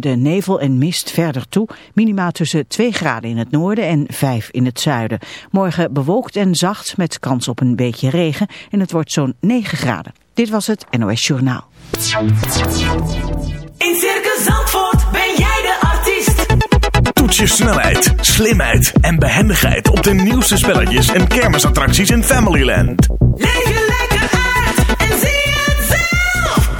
de nevel en mist verder toe. Minima tussen 2 graden in het noorden en 5 in het zuiden. Morgen bewolkt en zacht met kans op een beetje regen. En het wordt zo'n 9 graden. Dit was het NOS Journaal. In Circus Zandvoort ben jij de artiest. Toets je snelheid, slimheid en behendigheid op de nieuwste spelletjes en kermisattracties in Familyland. Leef je lekker uit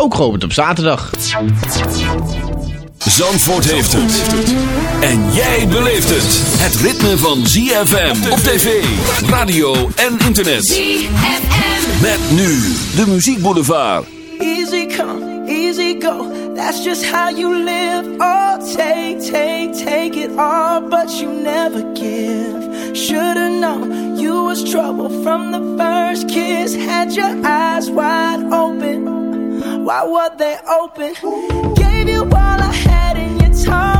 ook geopend op zaterdag. Zandvoort heeft het. En jij beleeft het. Het ritme van ZFM op tv, radio en internet. ZFM. Met nu de muziekboulevard. Easy come, easy go. That's just how you live. Oh, take, take, take it all, but you never give. Should've known you was trouble from the first kiss. Had your eyes wide open. Why were they open? Gave you all I had and you tossed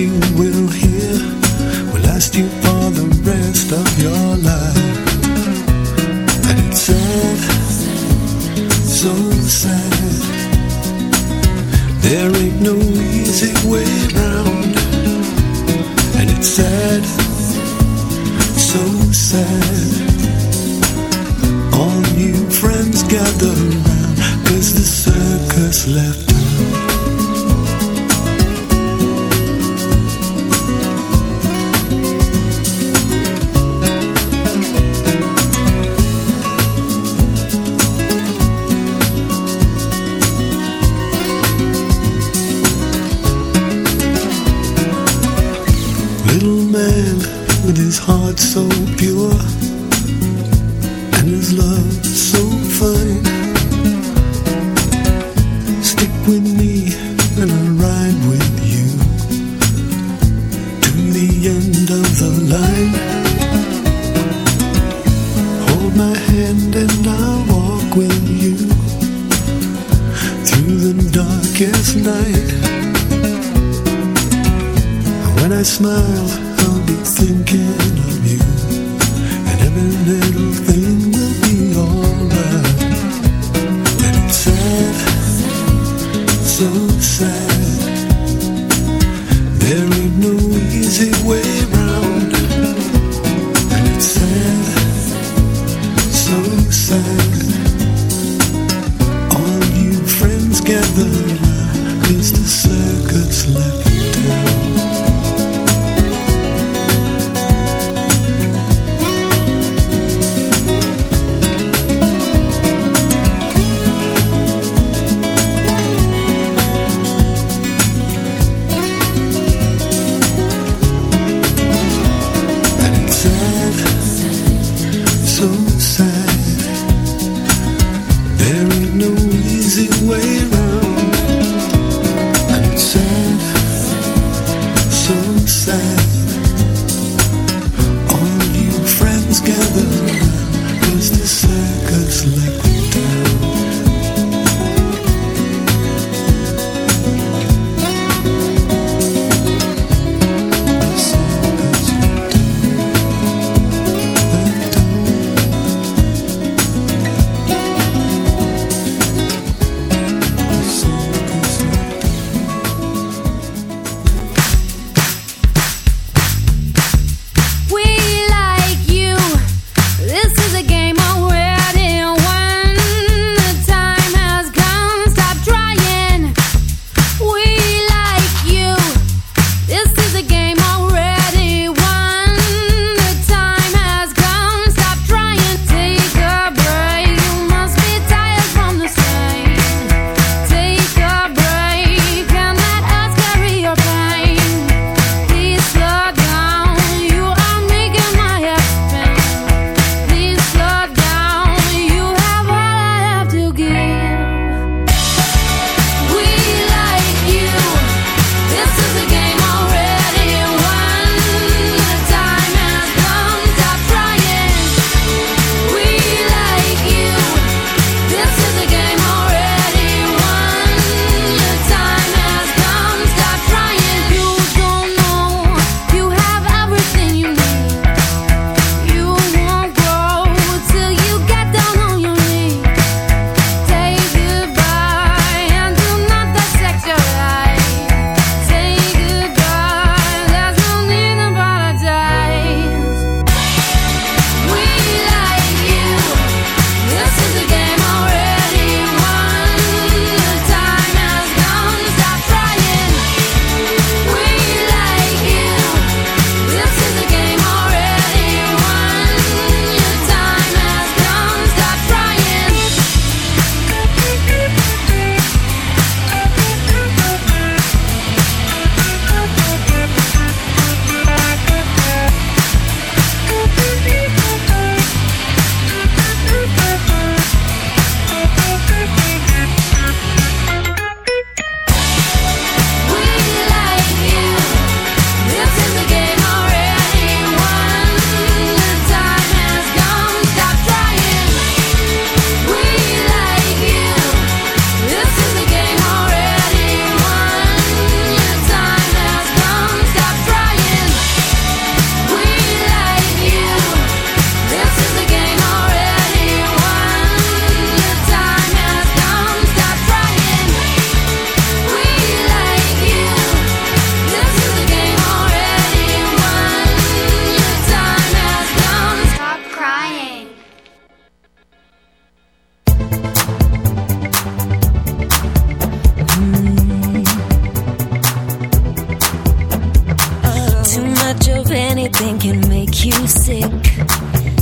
you. will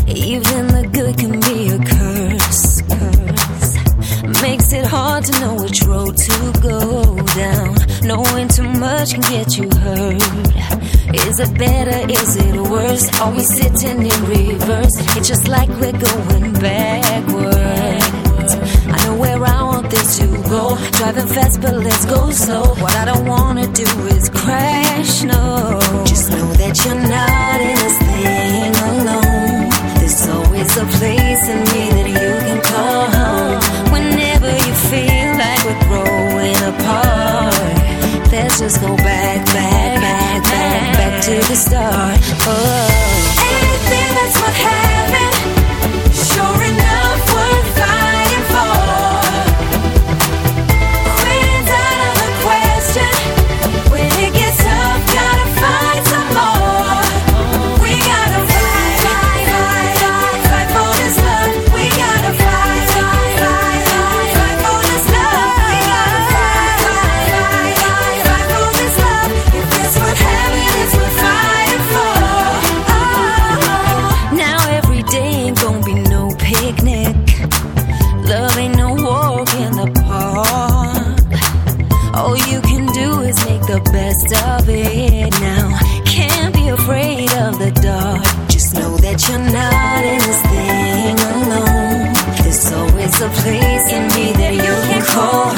Even the good can be a curse, curse. Makes it hard to know which road to go down. Knowing too much can get you hurt. Is it better? Is it worse? Are we sitting in reverse? It's just like we're going backwards. I know where I want this to go. Driving fast, but let's go slow. What I don't wanna do is crash. No, just know that you're not in this thing. It's a place in me that you can call home whenever you feel like we're growing apart. Let's just go back, back, back, back, back to the start. place and me that You can call.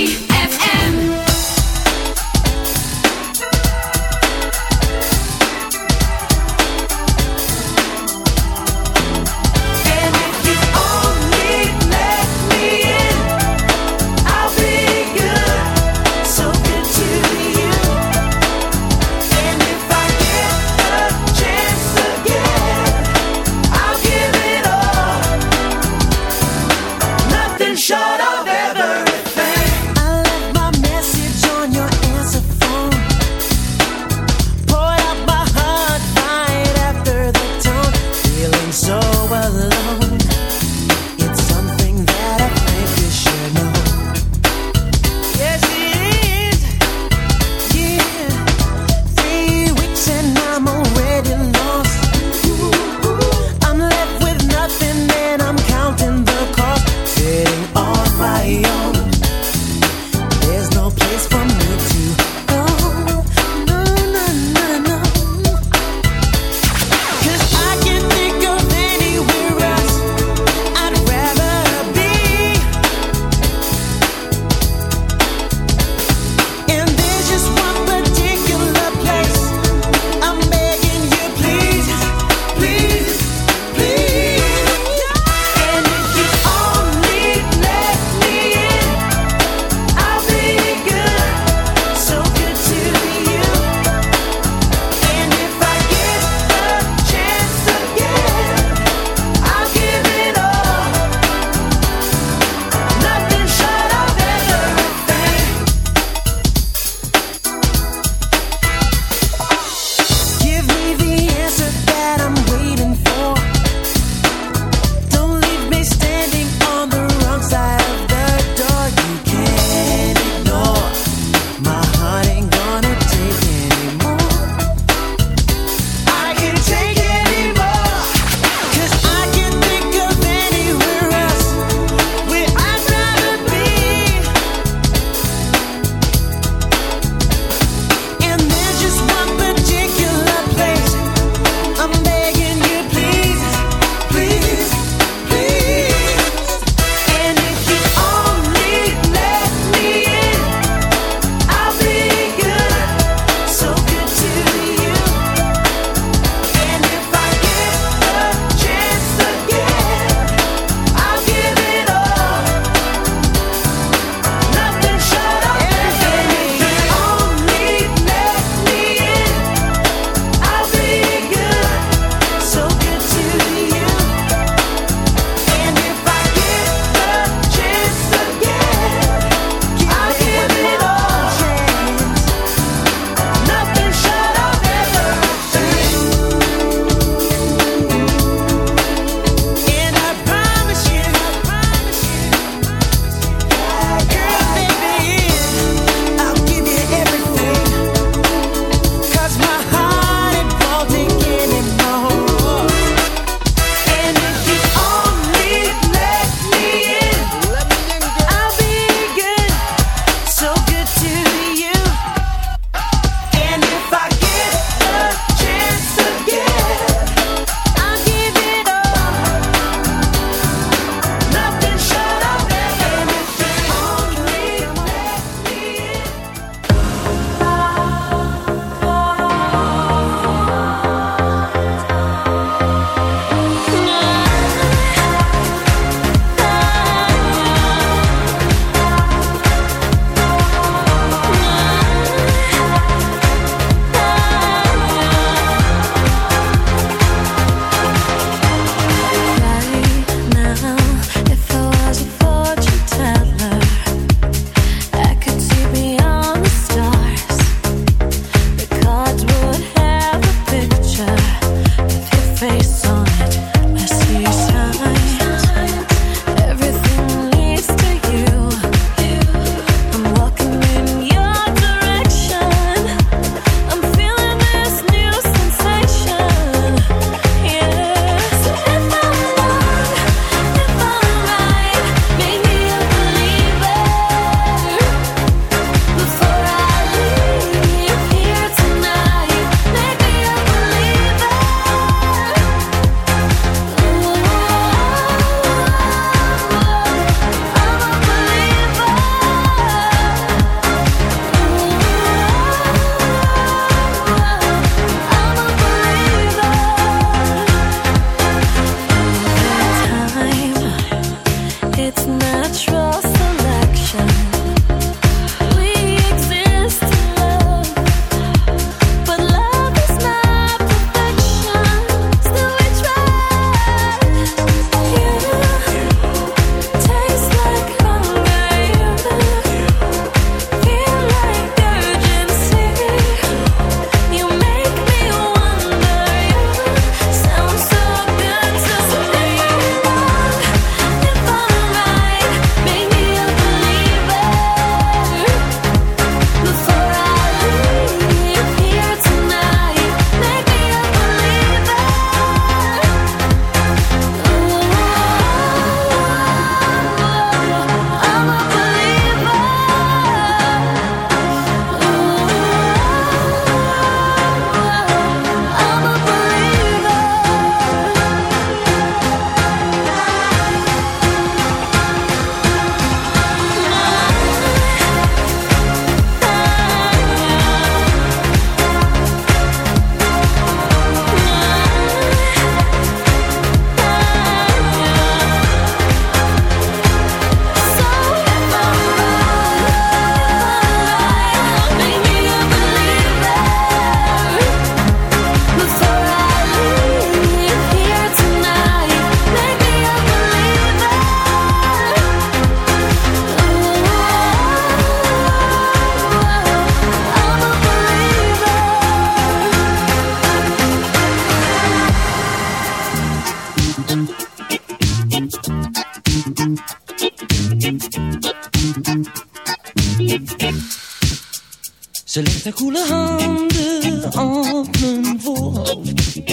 Haar koele handen op mijn voorhoofd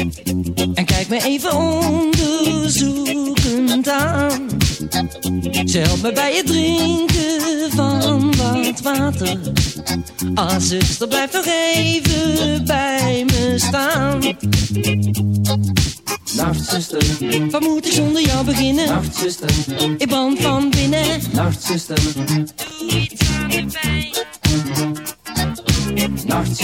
en kijkt me even onderzoekend aan. Ze helpt me bij het drinken van wat water. Ah, zuster, blijf nog even bij me staan. Nacht, zuster. Wat moet ik zonder jou beginnen? Nacht, zuster. Ik brand van binnen. Nacht,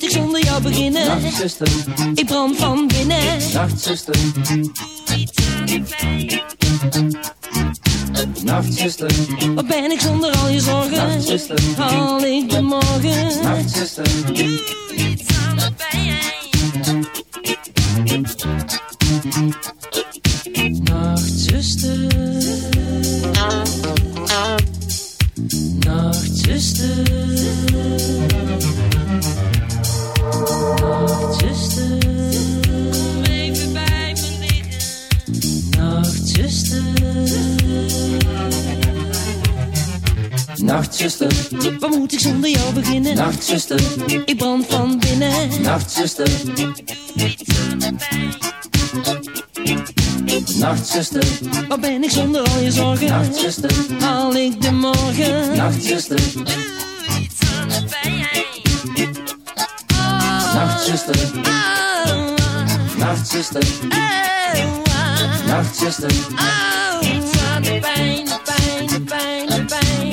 moet ik zonder jou beginnen? Nacht, zuster. Ik brand van binnen. Nacht, zuster. Nacht, zuster. Wat ben ik zonder al je zorgen? Nacht, zuster. Haal ik de morgen? Nacht, zuster. Nachtzuster. Nacht, zuster. Wat moet ik zonder jou beginnen? Nacht, zuster. Ik brand van binnen. Nacht, zuster. Nacht, zuster. Wat ben ik zonder al je zorgen? Nacht, zuster. Haal ik de morgen? Nacht, zuster. Nacht, zuster. Nacht, zuster. Nacht, zuster. de pijn, de pijn, de pijn, de pijn.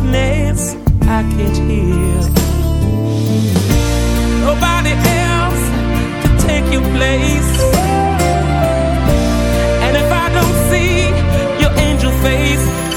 forgiveness I can't heal. Nobody else can take your place. And if I don't see your angel face,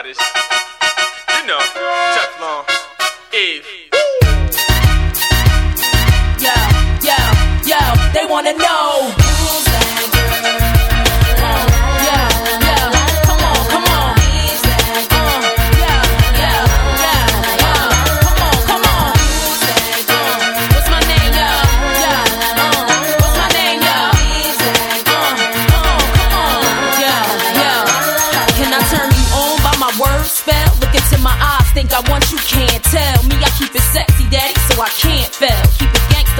hottest. You know, Teflon, Eve.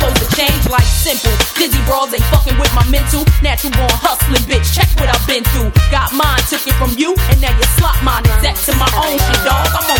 supposed to change like simple. Dizzy brawls ain't fucking with my mental. Natural born hustling, bitch. Check what I've been through. Got mine, took it from you, and now you slot mine. Is to my own shit, dog? I'm on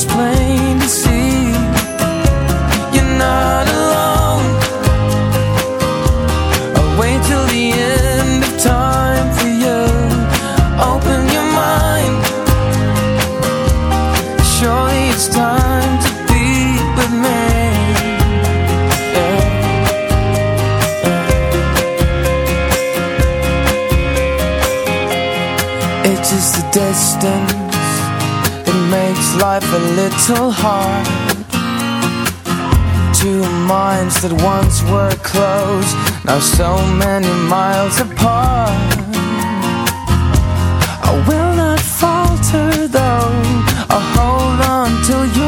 it's plain to see. You're not alone. I'll wait till the end of time for you. Open your mind. Surely it's time to be with me. It's just makes life a little hard. Two minds that once were close, now so many miles apart. I will not falter though. I'll hold on till you're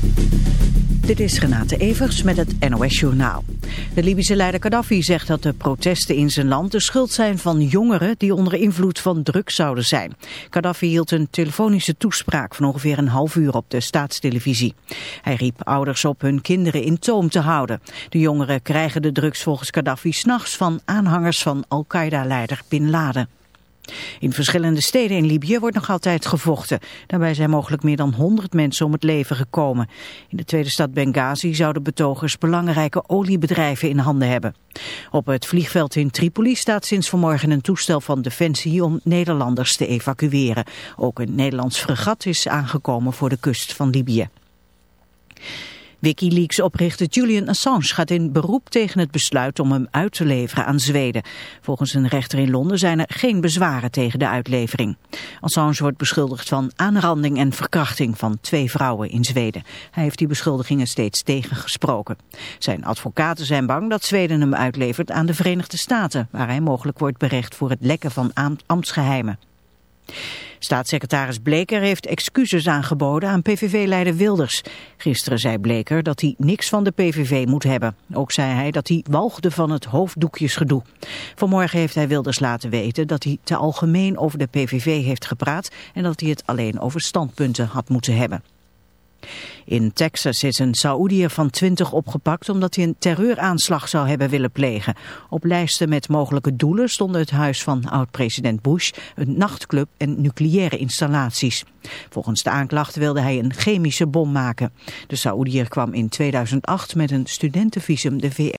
Dit is Renate Evers met het NOS Journaal. De Libische leider Gaddafi zegt dat de protesten in zijn land de schuld zijn van jongeren die onder invloed van drugs zouden zijn. Gaddafi hield een telefonische toespraak van ongeveer een half uur op de staatstelevisie. Hij riep ouders op hun kinderen in toom te houden. De jongeren krijgen de drugs volgens Gaddafi s'nachts van aanhangers van Al-Qaeda-leider Bin Laden. In verschillende steden in Libië wordt nog altijd gevochten. Daarbij zijn mogelijk meer dan 100 mensen om het leven gekomen. In de tweede stad Benghazi zouden betogers belangrijke oliebedrijven in handen hebben. Op het vliegveld in Tripoli staat sinds vanmorgen een toestel van Defensie om Nederlanders te evacueren. Ook een Nederlands fregat is aangekomen voor de kust van Libië. Wikileaks-oprichter Julian Assange gaat in beroep tegen het besluit om hem uit te leveren aan Zweden. Volgens een rechter in Londen zijn er geen bezwaren tegen de uitlevering. Assange wordt beschuldigd van aanranding en verkrachting van twee vrouwen in Zweden. Hij heeft die beschuldigingen steeds tegengesproken. Zijn advocaten zijn bang dat Zweden hem uitlevert aan de Verenigde Staten, waar hij mogelijk wordt berecht voor het lekken van ambtsgeheimen. Staatssecretaris Bleker heeft excuses aangeboden aan PVV-leider Wilders. Gisteren zei Bleker dat hij niks van de PVV moet hebben. Ook zei hij dat hij walgde van het hoofddoekjesgedoe. Vanmorgen heeft hij Wilders laten weten dat hij te algemeen over de PVV heeft gepraat... en dat hij het alleen over standpunten had moeten hebben. In Texas is een Saoediër van 20 opgepakt omdat hij een terreuraanslag zou hebben willen plegen. Op lijsten met mogelijke doelen stonden het huis van oud-president Bush, een nachtclub en nucleaire installaties. Volgens de aanklacht wilde hij een chemische bom maken. De Saoediër kwam in 2008 met een studentenvisum de VS